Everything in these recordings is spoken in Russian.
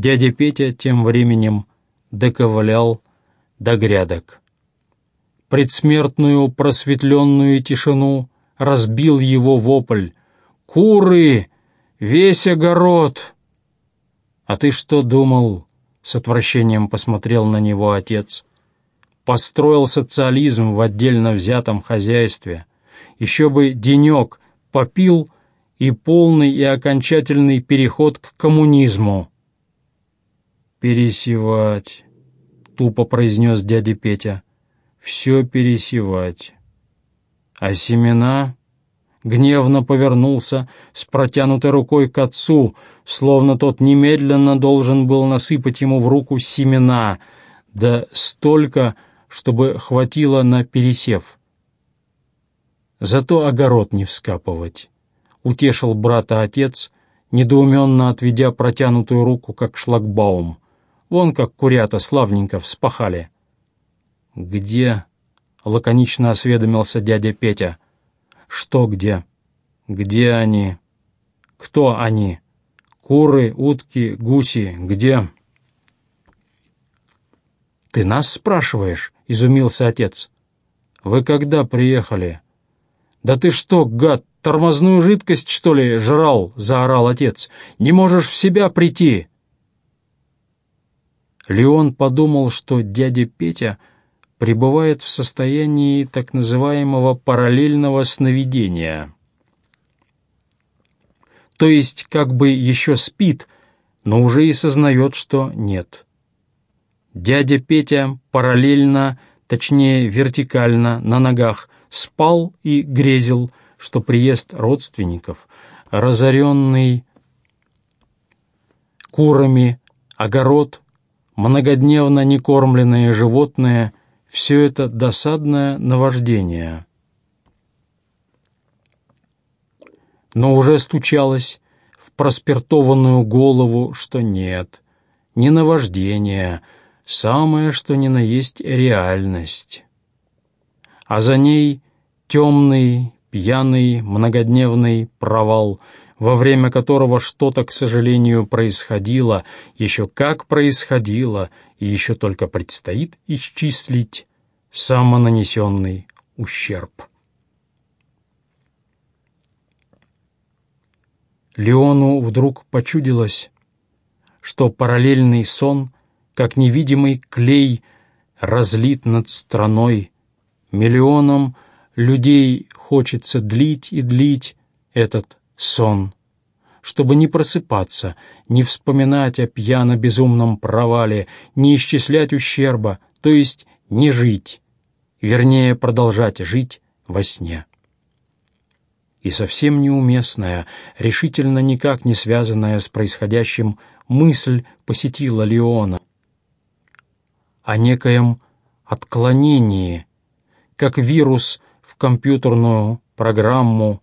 Дядя Петя тем временем доковылял до грядок. Предсмертную просветленную тишину разбил его вопль. «Куры! Весь огород!» «А ты что думал?» — с отвращением посмотрел на него отец. «Построил социализм в отдельно взятом хозяйстве. Еще бы денек попил и полный и окончательный переход к коммунизму». «Пересевать», — тупо произнес дядя Петя. «Все пересевать». «А семена?» Гневно повернулся с протянутой рукой к отцу, словно тот немедленно должен был насыпать ему в руку семена, да столько, чтобы хватило на пересев. Зато огород не вскапывать. Утешил брата отец, недоуменно отведя протянутую руку, как шлагбаум. Вон как курята славненько вспахали. «Где?» — лаконично осведомился дядя Петя. «Что где?» «Где они?» «Кто они?» «Куры, утки, гуси, где?» «Ты нас спрашиваешь?» — изумился отец. «Вы когда приехали?» «Да ты что, гад, тормозную жидкость, что ли, жрал?» — заорал отец. «Не можешь в себя прийти!» Леон подумал, что дядя Петя пребывает в состоянии так называемого параллельного сновидения. То есть как бы еще спит, но уже и сознает, что нет. Дядя Петя параллельно, точнее вертикально, на ногах, спал и грезил, что приезд родственников, разоренный курами, огород, многодневно некормленные животные — все это досадное наваждение. Но уже стучалось в проспиртованную голову, что нет, не наваждение, самое что ни на есть реальность. А за ней темный, пьяный, многодневный провал — во время которого что-то, к сожалению, происходило, еще как происходило, и еще только предстоит исчислить самонанесенный ущерб. Леону вдруг почудилось, что параллельный сон, как невидимый клей, разлит над страной. Миллионам людей хочется длить и длить этот сон, чтобы не просыпаться, не вспоминать о пьяно-безумном провале, не исчислять ущерба, то есть не жить, вернее, продолжать жить во сне. И совсем неуместная, решительно никак не связанная с происходящим, мысль посетила Леона о некоем отклонении, как вирус в компьютерную программу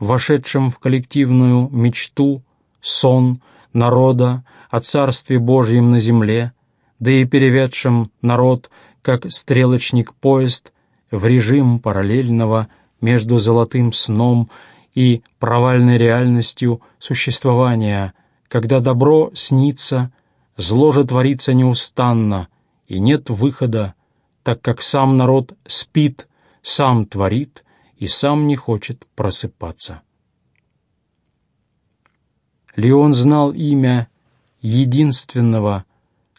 вошедшим в коллективную мечту, сон народа о Царстве Божьем на земле, да и переведшим народ, как стрелочник-поезд, в режим параллельного между золотым сном и провальной реальностью существования, когда добро снится, зло же творится неустанно, и нет выхода, так как сам народ спит, сам творит — и сам не хочет просыпаться. Леон знал имя единственного,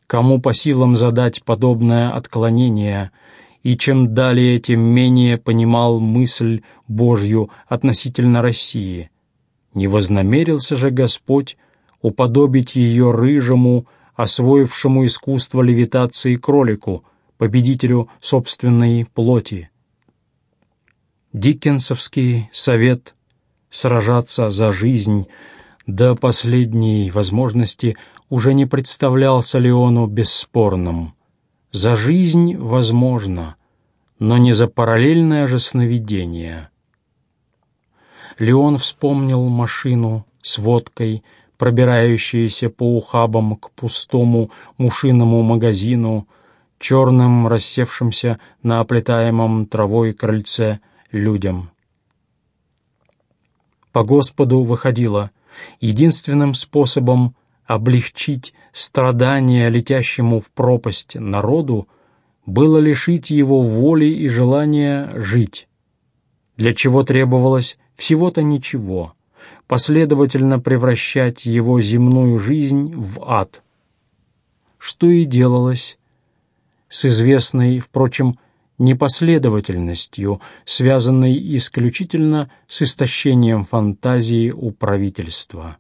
кому по силам задать подобное отклонение, и чем далее, тем менее понимал мысль Божью относительно России. Не вознамерился же Господь уподобить ее рыжему, освоившему искусство левитации кролику, победителю собственной плоти. Диккенсовский совет сражаться за жизнь до последней возможности уже не представлялся Леону бесспорным. За жизнь возможно, но не за параллельное же сновидение. Леон вспомнил машину с водкой, пробирающуюся по ухабам к пустому мушиному магазину, черным рассевшимся на оплетаемом травой крыльце, людям. По Господу выходило, единственным способом облегчить страдания летящему в пропасть народу было лишить его воли и желания жить, для чего требовалось всего-то ничего, последовательно превращать его земную жизнь в ад, что и делалось с известной, впрочем, непоследовательностью, связанной исключительно с истощением фантазии у правительства.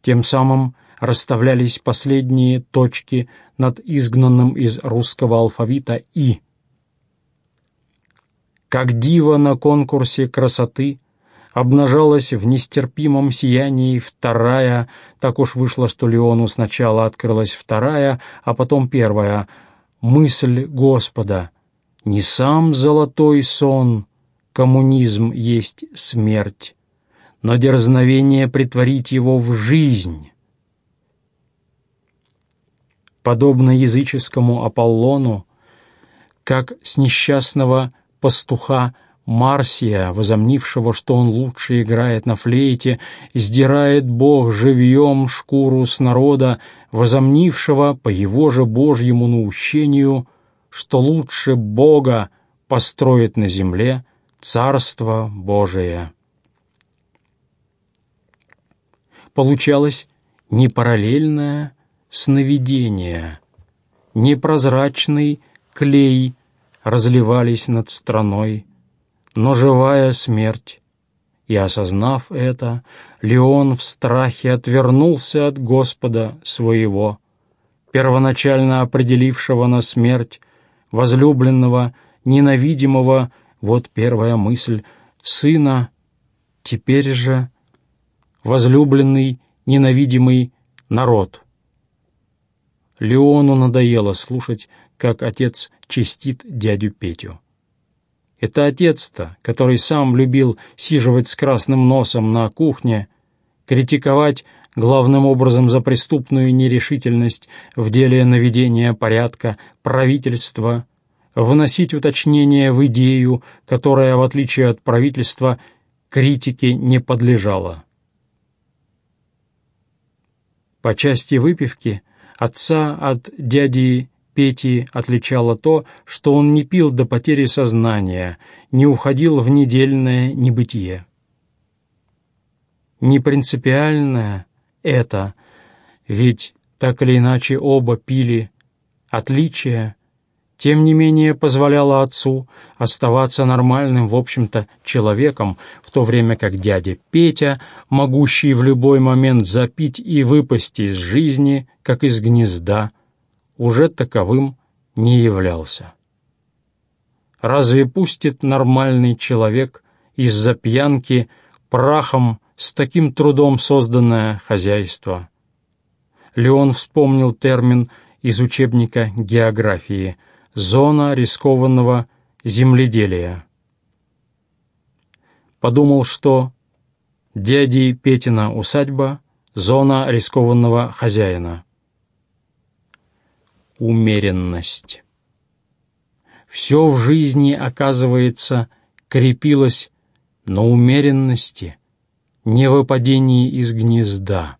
Тем самым расставлялись последние точки над изгнанным из русского алфавита «и». Как дива на конкурсе красоты обнажалась в нестерпимом сиянии вторая, так уж вышло, что Леону сначала открылась вторая, а потом первая, мысль Господа. Не сам золотой сон, коммунизм есть смерть, но дерзновение притворить его в жизнь. Подобно языческому Аполлону, как с несчастного пастуха Марсия, возомнившего, что он лучше играет на флейте, сдирает Бог живьем шкуру с народа, возомнившего по его же Божьему наущению, что лучше Бога построит на земле Царство Божие. Получалось не параллельное сновидение, непрозрачный клей разливались над страной, но живая смерть. И, осознав это, Леон в страхе отвернулся от Господа своего, первоначально определившего на смерть, возлюбленного, ненавидимого, вот первая мысль, сына, теперь же возлюбленный, ненавидимый народ. Леону надоело слушать, как отец чистит дядю Петю. Это отец-то, который сам любил сиживать с красным носом на кухне, критиковать главным образом за преступную нерешительность в деле наведения порядка правительства, вносить уточнения в идею, которая, в отличие от правительства, критике не подлежала. По части выпивки отца от дяди Пети отличало то, что он не пил до потери сознания, не уходил в недельное небытие. Не принципиальное это, ведь так или иначе оба пили, отличие, тем не менее позволяло отцу оставаться нормальным, в общем-то, человеком, в то время как дядя Петя, могущий в любой момент запить и выпасть из жизни, как из гнезда, уже таковым не являлся. Разве пустит нормальный человек из-за пьянки прахом с таким трудом созданное хозяйство? Леон вспомнил термин из учебника географии «зона рискованного земледелия». Подумал, что дяди Петина усадьба — зона рискованного хозяина умеренность. Все в жизни, оказывается, крепилось на умеренности, не выпадении из гнезда.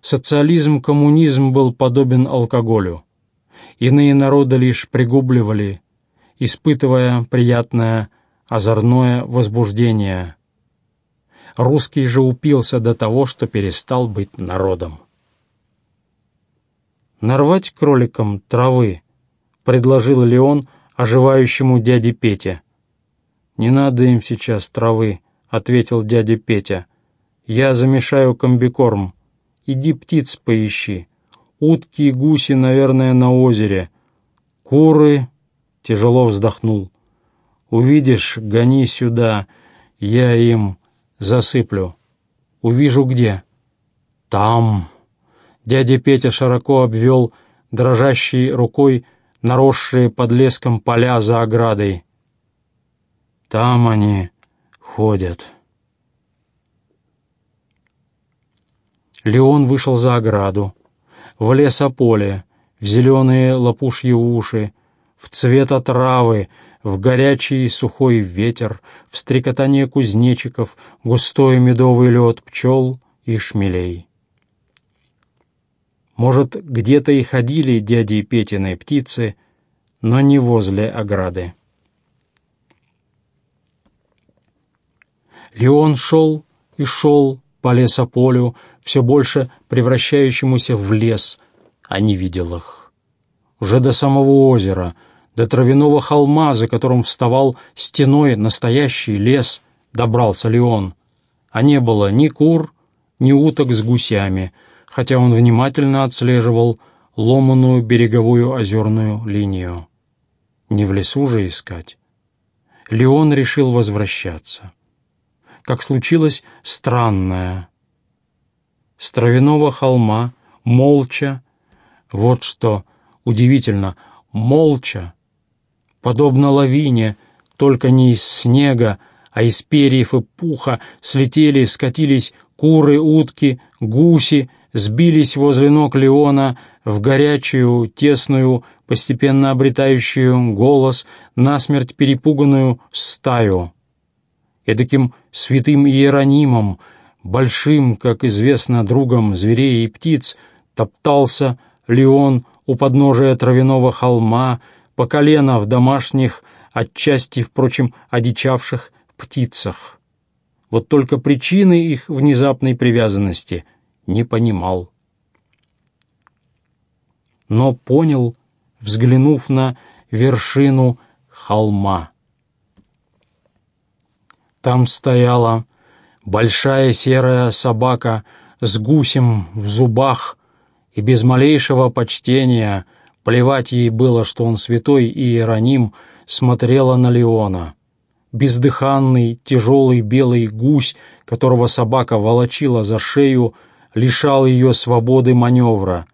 Социализм-коммунизм был подобен алкоголю. Иные народы лишь пригубливали, испытывая приятное озорное возбуждение. Русский же упился до того, что перестал быть народом нарвать кроликам травы», — предложил Леон оживающему дяде Пете. «Не надо им сейчас травы», — ответил дядя Петя. «Я замешаю комбикорм. Иди птиц поищи. Утки и гуси, наверное, на озере. Куры...» — тяжело вздохнул. «Увидишь, гони сюда, я им засыплю. Увижу где». «Там...» Дядя Петя широко обвел дрожащей рукой наросшие под леском поля за оградой. Там они ходят. Леон вышел за ограду, в лесополе, в зеленые лопушьи уши, в цвет травы, в горячий сухой ветер, в стрекотание кузнечиков, густой медовый лед пчел и шмелей. Может, где-то и ходили дяди Петиной птицы, но не возле ограды. Леон шел и шел по лесополю, все больше превращающемуся в лес, а не видел их. Уже до самого озера, до травяного холма, за которым вставал стеной настоящий лес, добрался Леон, а не было ни кур, ни уток с гусями, хотя он внимательно отслеживал ломаную береговую озерную линию. Не в лесу же искать. Леон решил возвращаться как случилось странное. С травяного холма, молча, вот что удивительно, молча, подобно лавине, только не из снега, а из перьев и пуха слетели, скатились куры, утки, гуси, сбились возле ног Леона в горячую, тесную, постепенно обретающую голос, насмерть перепуганную стаю эдаким святым Иеронимом, большим, как известно, другом зверей и птиц, топтался Леон у подножия травяного холма, по колено в домашних, отчасти, впрочем, одичавших птицах. Вот только причины их внезапной привязанности не понимал. Но понял, взглянув на вершину холма. Там стояла большая серая собака с гусем в зубах, и без малейшего почтения, плевать ей было, что он святой и иероним, смотрела на Леона. Бездыханный, тяжелый белый гусь, которого собака волочила за шею, лишал ее свободы маневра.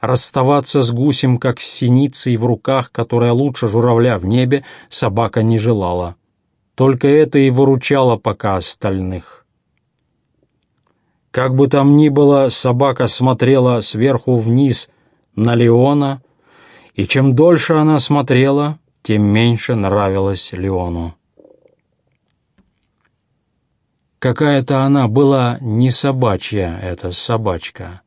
Расставаться с гусем, как с синицей в руках, которая лучше журавля в небе, собака не желала. Только это и выручало пока остальных. Как бы там ни было, собака смотрела сверху вниз на Леона, и чем дольше она смотрела, тем меньше нравилось Леону. Какая-то она была не собачья, эта собачка,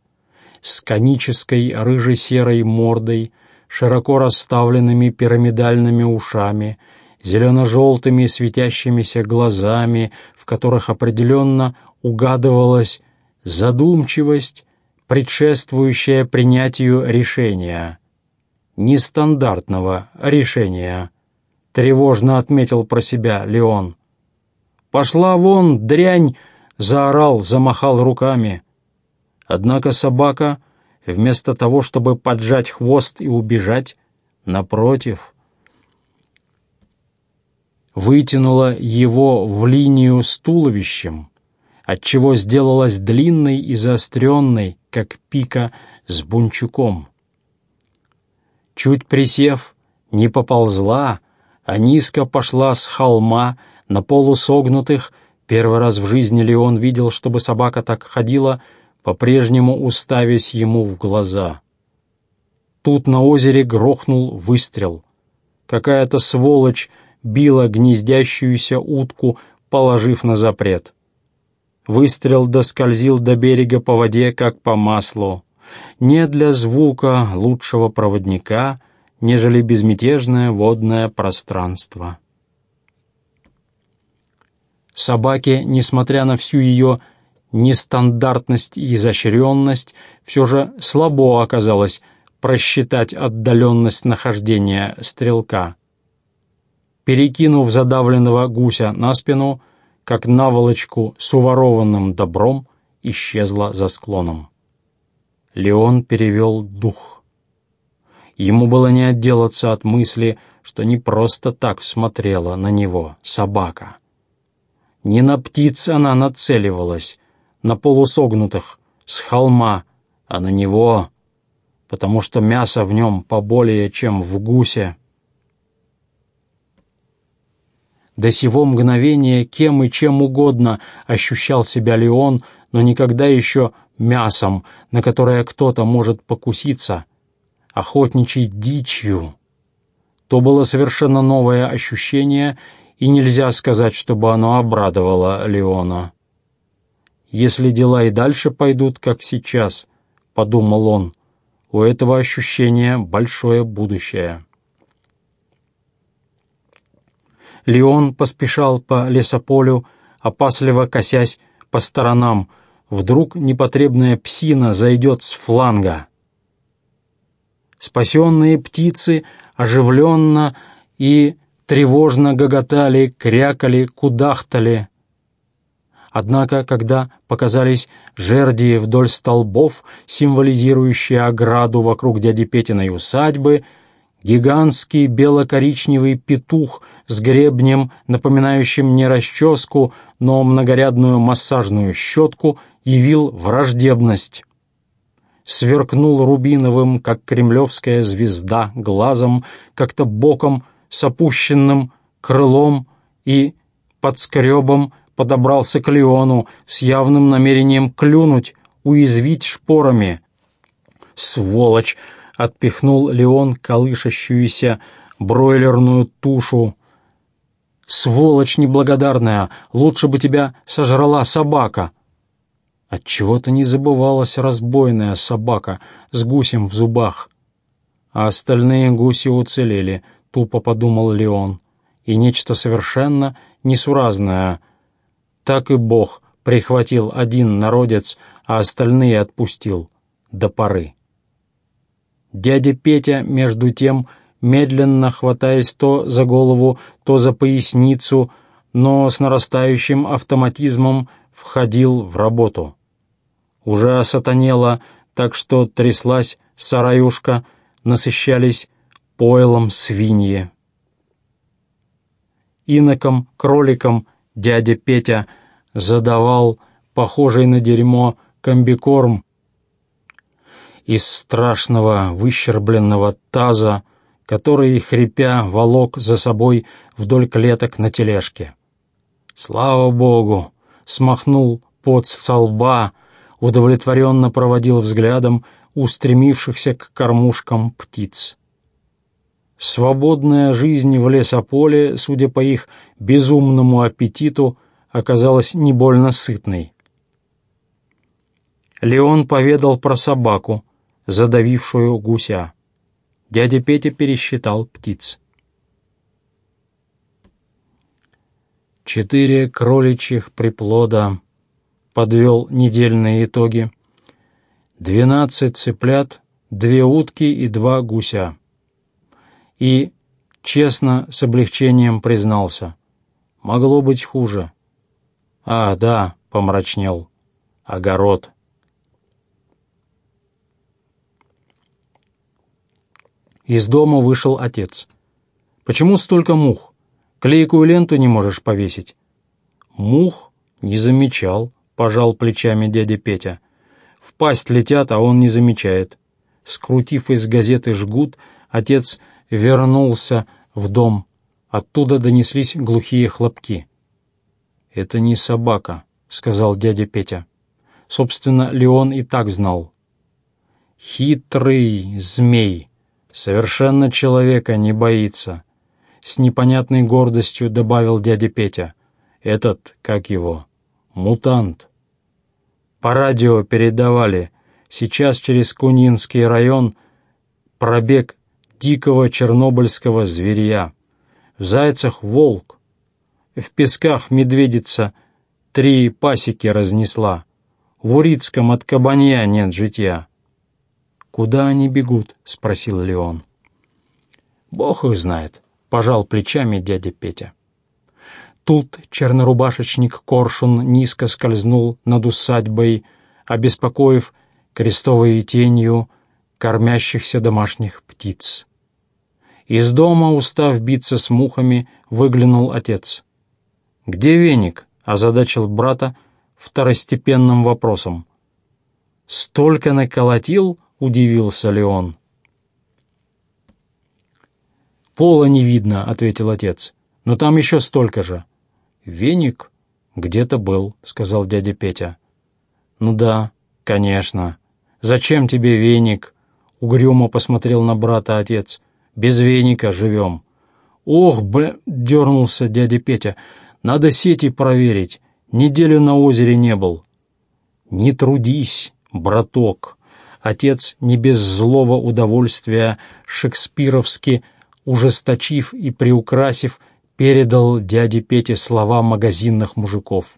с конической рыже-серой мордой, широко расставленными пирамидальными ушами — зелено-желтыми светящимися глазами, в которых определенно угадывалась задумчивость, предшествующая принятию решения. Нестандартного решения, тревожно отметил про себя Леон. «Пошла вон, дрянь!» — заорал, замахал руками. Однако собака, вместо того, чтобы поджать хвост и убежать, напротив — вытянула его в линию с туловищем, отчего сделалась длинной и заостренной, как пика с бунчуком. Чуть присев, не поползла, а низко пошла с холма на полусогнутых, первый раз в жизни Леон видел, чтобы собака так ходила, по-прежнему уставясь ему в глаза. Тут на озере грохнул выстрел. Какая-то сволочь била гнездящуюся утку, положив на запрет. Выстрел доскользил до берега по воде, как по маслу. Не для звука лучшего проводника, нежели безмятежное водное пространство. Собаке, несмотря на всю ее нестандартность и изощренность, все же слабо оказалось просчитать отдаленность нахождения стрелка перекинув задавленного гуся на спину, как наволочку с уворованным добром, исчезла за склоном. Леон перевел дух. Ему было не отделаться от мысли, что не просто так смотрела на него собака. Не на птиц она нацеливалась, на полусогнутых, с холма, а на него, потому что мясо в нем поболее, чем в гусе. До сего мгновения кем и чем угодно ощущал себя Леон, но никогда еще мясом, на которое кто-то может покуситься, охотничьей дичью. То было совершенно новое ощущение, и нельзя сказать, чтобы оно обрадовало Леона. если дела и дальше пойдут, как сейчас, — подумал он, — у этого ощущения большое будущее. Леон поспешал по лесополю, опасливо косясь по сторонам. Вдруг непотребная псина зайдет с фланга. Спасенные птицы оживленно и тревожно гоготали, крякали, кудахтали. Однако, когда показались жердии вдоль столбов, символизирующие ограду вокруг дяди Петиной усадьбы, гигантский бело-коричневый петух с гребнем, напоминающим не расческу, но многорядную массажную щетку, явил враждебность. Сверкнул рубиновым, как кремлевская звезда, глазом, как-то боком, с опущенным крылом и под скребом подобрался к Леону с явным намерением клюнуть, уязвить шпорами. «Сволочь!» — отпихнул Леон колышащуюся бройлерную тушу. «Сволочь неблагодарная! Лучше бы тебя сожрала собака!» Отчего-то не забывалась разбойная собака с гусем в зубах. А остальные гуси уцелели, тупо подумал Леон. И нечто совершенно несуразное — так и Бог прихватил один народец, а остальные отпустил до поры. Дядя Петя, между тем, медленно хватаясь то за голову, то за поясницу, но с нарастающим автоматизмом входил в работу. Уже осатанело, так что тряслась сараюшка, насыщались пойлом свиньи. Иноком, кроликом дядя Петя задавал похожий на дерьмо комбикорм из страшного выщербленного таза, который, хрипя, волок за собой вдоль клеток на тележке. Слава богу! Смахнул пот со лба, удовлетворенно проводил взглядом устремившихся к кормушкам птиц. Свободная жизнь в лесополе, судя по их безумному аппетиту, оказалась не больно сытной. Леон поведал про собаку, задавившую гуся. Дядя Петя пересчитал птиц. Четыре кроличьих приплода, подвел недельные итоги. Двенадцать цыплят, две утки и два гуся. И честно, с облегчением признался. Могло быть хуже. «А, да», — помрачнел. «Огород». Из дома вышел отец. «Почему столько мух? Клейкую ленту не можешь повесить?» «Мух? Не замечал», — пожал плечами дядя Петя. «В пасть летят, а он не замечает». Скрутив из газеты жгут, отец вернулся в дом. Оттуда донеслись глухие хлопки. «Это не собака», — сказал дядя Петя. Собственно, Леон и так знал. «Хитрый змей, совершенно человека не боится», — с непонятной гордостью добавил дядя Петя. «Этот, как его, мутант». По радио передавали, сейчас через Кунинский район пробег дикого чернобыльского зверя. В Зайцах волк, в песках медведица три пасеки разнесла. В Урицком от кабанья нет житья. «Куда они бегут?» — спросил Леон. «Бог их знает», — пожал плечами дядя Петя. Тут чернорубашечник Коршун низко скользнул над усадьбой, обеспокоив крестовой тенью кормящихся домашних птиц. Из дома, устав биться с мухами, выглянул отец. «Где веник?» — озадачил брата второстепенным вопросом. «Столько наколотил?» — удивился Леон. «Пола не видно», — ответил отец. «Но там еще столько же». «Веник где-то был», — сказал дядя Петя. «Ну да, конечно. Зачем тебе веник?» — угрюмо посмотрел на брата отец. «Без веника живем». «Ох, б...» — дернулся дядя Петя. Надо сети проверить. Неделю на озере не был. «Не трудись, браток!» Отец не без злого удовольствия шекспировски, ужесточив и приукрасив, передал дяде Пете слова магазинных мужиков.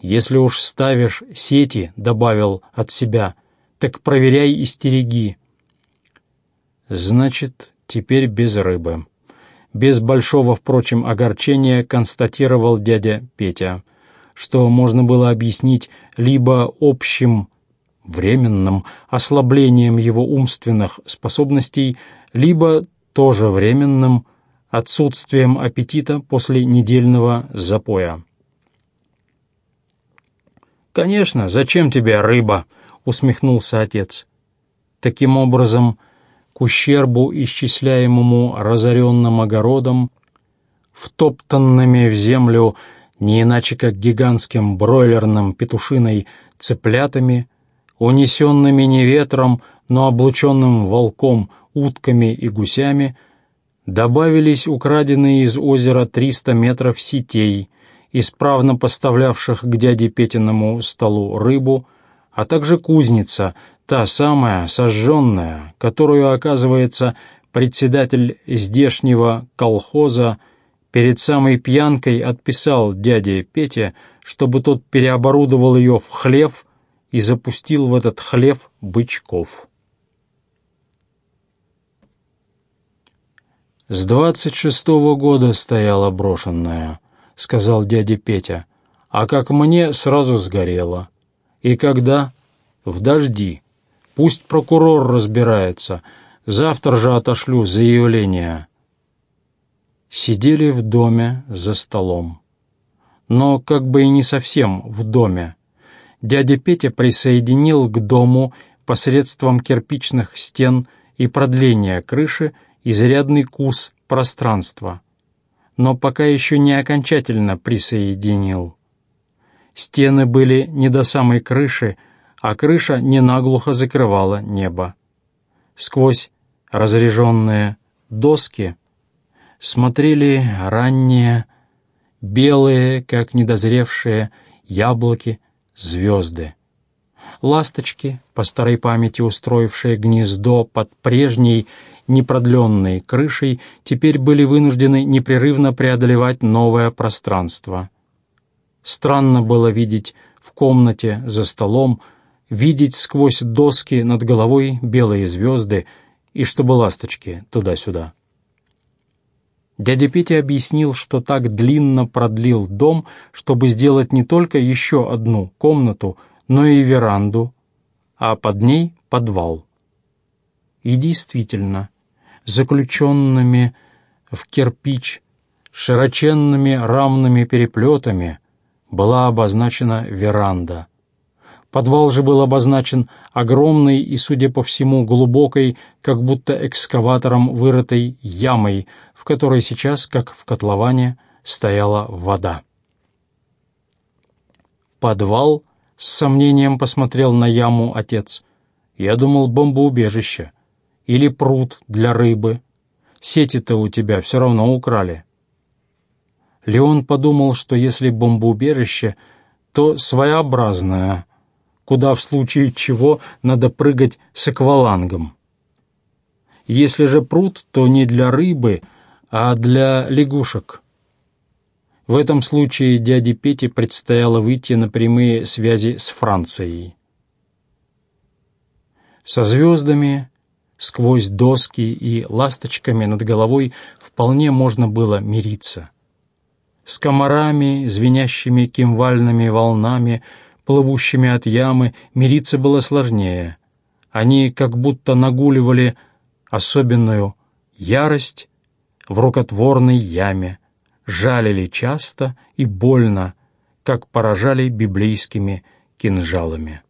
«Если уж ставишь сети», — добавил от себя, — «так проверяй и стереги». Значит, теперь без рыбы. Без большого, впрочем, огорчения констатировал дядя Петя, что можно было объяснить либо общим временным ослаблением его умственных способностей, либо тоже временным отсутствием аппетита после недельного запоя. «Конечно, зачем тебе рыба?» — усмехнулся отец. Таким образом, ущербу, исчисляемому разоренным огородом, втоптанными в землю не иначе как гигантским бройлерным петушиной цыплятами, унесенными не ветром, но облученным волком, утками и гусями, добавились украденные из озера 300 метров сетей, исправно поставлявших к дяде Петиному столу рыбу, а также кузница, та самая, сожженная, которую, оказывается, председатель здешнего колхоза перед самой пьянкой отписал дяде Пете, чтобы тот переоборудовал ее в хлев и запустил в этот хлев бычков. «С двадцать шестого года стояла брошенная», — сказал дядя Петя, «а как мне сразу сгорело. И когда? В дожди. Пусть прокурор разбирается. Завтра же отошлю заявление». Сидели в доме за столом. Но как бы и не совсем в доме дядя Петя присоединил к дому посредством кирпичных стен и продления крыши изрядный кус пространства, но пока еще не окончательно присоединил. Стены были не до самой крыши, а крыша не наглухо закрывала небо. Сквозь разреженные доски смотрели ранние, белые, как недозревшие, яблоки звезды. Ласточки, по старой памяти устроившие гнездо под прежней непродленной крышей, теперь были вынуждены непрерывно преодолевать новое пространство. Странно было видеть в комнате за столом, видеть сквозь доски над головой белые звезды и чтобы ласточки туда-сюда. Дядя Петя объяснил, что так длинно продлил дом, чтобы сделать не только еще одну комнату, но и веранду, а под ней подвал. И действительно, заключенными в кирпич, широченными рамными переплетами была обозначена веранда — Подвал же был обозначен огромной и, судя по всему, глубокой, как будто экскаватором вырытой ямой, в которой сейчас, как в котловане, стояла вода. «Подвал?» — с сомнением посмотрел на яму отец. «Я думал, бомбоубежище. Или пруд для рыбы. Сети-то у тебя все равно украли». Леон подумал, что если бомбоубежище, то своеобразное — куда в случае чего надо прыгать с аквалангом. Если же пруд, то не для рыбы, а для лягушек. В этом случае дяде Пете предстояло выйти на прямые связи с Францией. Со звездами, сквозь доски и ласточками над головой вполне можно было мириться. С комарами, звенящими кимвальными волнами — плывущими от ямы, мириться было сложнее. Они как будто нагуливали особенную ярость в рукотворной яме, жалили часто и больно, как поражали библейскими кинжалами.